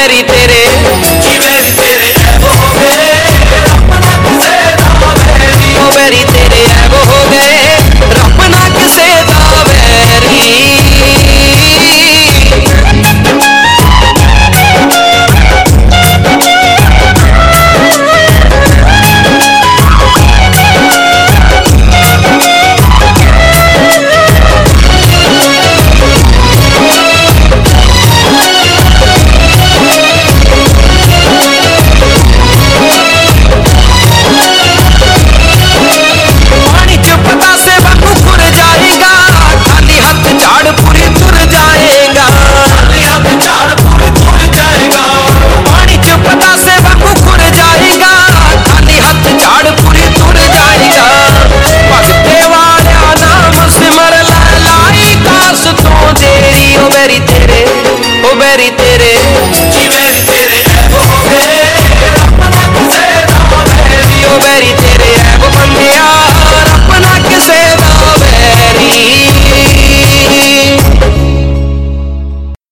தெரித்து prosperity.